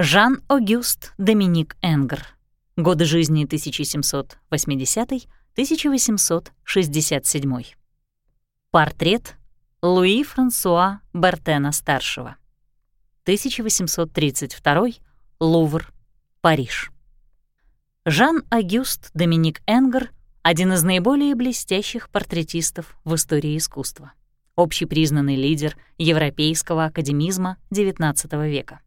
Жан-Огюст Доминик Энгр. Годы жизни 1780-1867. Портрет Луи Франсуа Бертена-старшего. 1832. Лувр, Париж. Жан-Агюст Доминик Энгер — один из наиболее блестящих портретистов в истории искусства. Общепризнанный лидер европейского академизма XIX века.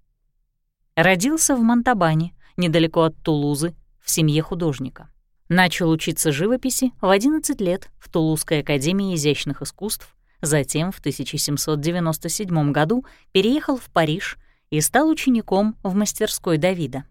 Родился в Монтабане, недалеко от Тулузы, в семье художника. Начал учиться живописи в 11 лет в Тулузской академии изящных искусств, затем в 1797 году переехал в Париж и стал учеником в мастерской Давида.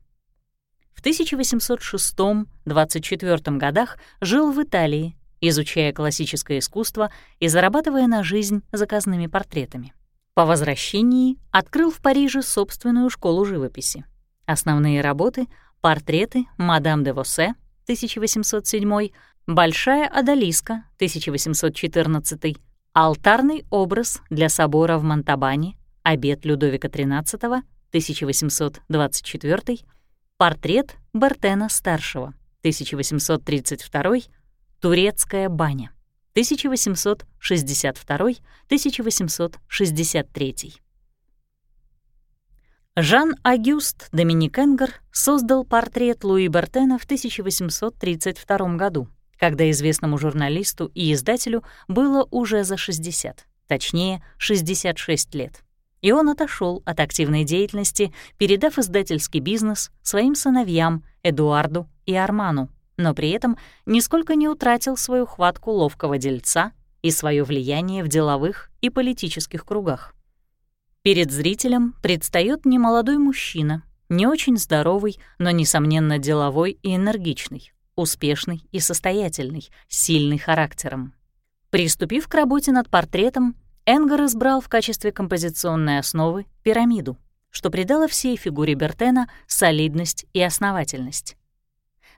В 1806-24 годах жил в Италии, изучая классическое искусство и зарабатывая на жизнь заказными портретами. По возвращении открыл в Париже собственную школу живописи. Основные работы — портреты «Мадам де Воссе» 1807, «Большая Адалиска» 1814, «Алтарный образ для собора в Монтабане», «Обед Людовика XIII» 1824, «Портрет Бертена-старшего» 1832, «Турецкая баня» 1862-1863. Жан-Агюст Доминик Энгер создал портрет Луи Бертена в 1832 году, когда известному журналисту и издателю было уже за 60, точнее, 66 лет. И он отошел от активной деятельности, передав издательский бизнес своим сыновьям Эдуарду и Арману, но при этом нисколько не утратил свою хватку ловкого дельца и свое влияние в деловых и политических кругах. Перед зрителем предстает немолодой мужчина, не очень здоровый, но, несомненно, деловой и энергичный, успешный и состоятельный, сильный характером. Приступив к работе над портретом, Энгер избрал в качестве композиционной основы пирамиду, что придало всей фигуре Бертена солидность и основательность.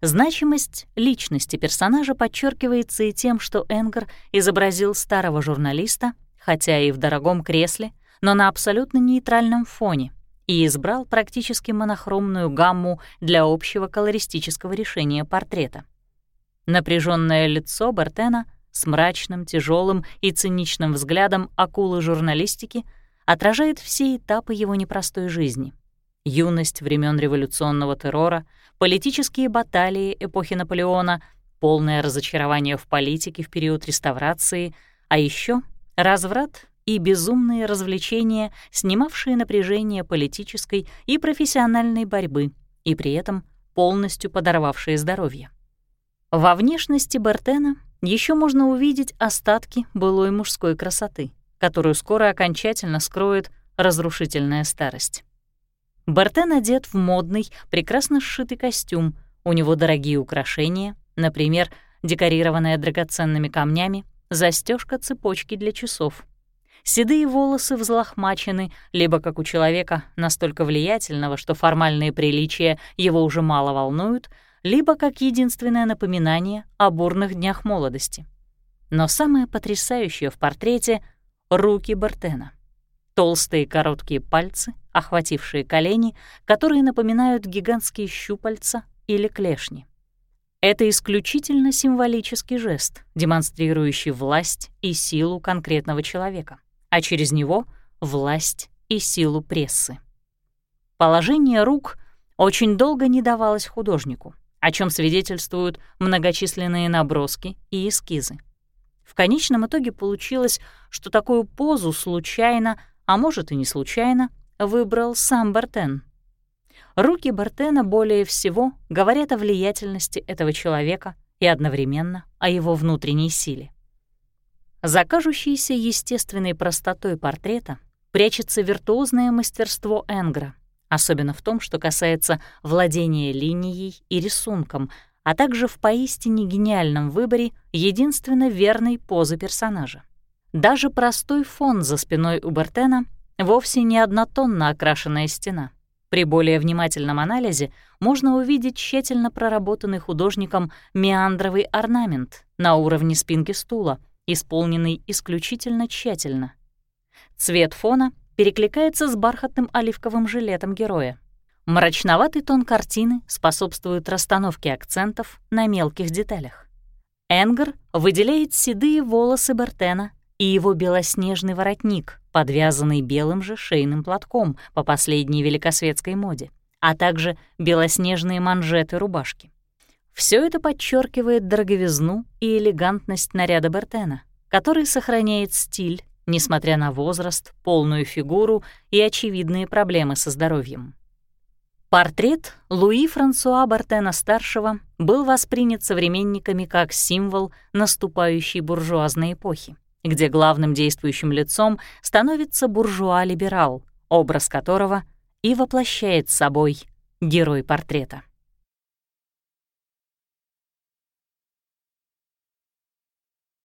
Значимость личности персонажа подчеркивается и тем, что Энгер изобразил старого журналиста, хотя и в дорогом кресле, но на абсолютно нейтральном фоне, и избрал практически монохромную гамму для общего колористического решения портрета. Напряженное лицо Бертена с мрачным, тяжелым и циничным взглядом акулы журналистики отражает все этапы его непростой жизни. Юность времен революционного террора — политические баталии эпохи Наполеона, полное разочарование в политике в период реставрации, а еще разврат и безумные развлечения, снимавшие напряжение политической и профессиональной борьбы и при этом полностью подорвавшие здоровье. Во внешности Бертена еще можно увидеть остатки былой мужской красоты, которую скоро окончательно скроет разрушительная старость. Бартен одет в модный, прекрасно сшитый костюм, у него дорогие украшения, например, декорированная драгоценными камнями, застежка цепочки для часов. Седые волосы взлохмачены, либо как у человека настолько влиятельного, что формальные приличия его уже мало волнуют, либо как единственное напоминание о бурных днях молодости. Но самое потрясающее в портрете — руки Бартена — Толстые короткие пальцы, охватившие колени, которые напоминают гигантские щупальца или клешни. Это исключительно символический жест, демонстрирующий власть и силу конкретного человека, а через него — власть и силу прессы. Положение рук очень долго не давалось художнику, о чем свидетельствуют многочисленные наброски и эскизы. В конечном итоге получилось, что такую позу случайно — а может и не случайно, выбрал сам Бартен. Руки Бартена более всего говорят о влиятельности этого человека и одновременно о его внутренней силе. За кажущейся естественной простотой портрета прячется виртуозное мастерство Энгра, особенно в том, что касается владения линией и рисунком, а также в поистине гениальном выборе единственно верной позы персонажа. Даже простой фон за спиной у Бертена вовсе не однотонно окрашенная стена. При более внимательном анализе можно увидеть тщательно проработанный художником меандровый орнамент на уровне спинки стула, исполненный исключительно тщательно. Цвет фона перекликается с бархатным оливковым жилетом героя. Мрачноватый тон картины способствует расстановке акцентов на мелких деталях. Энгар выделяет седые волосы Бертена и его белоснежный воротник, подвязанный белым же шейным платком по последней великосветской моде, а также белоснежные манжеты рубашки. Все это подчеркивает дороговизну и элегантность наряда Бертена, который сохраняет стиль, несмотря на возраст, полную фигуру и очевидные проблемы со здоровьем. Портрет Луи Франсуа Бартена-старшего был воспринят современниками как символ наступающей буржуазной эпохи, где главным действующим лицом становится буржуа-либерал, образ которого и воплощает собой герой портрета.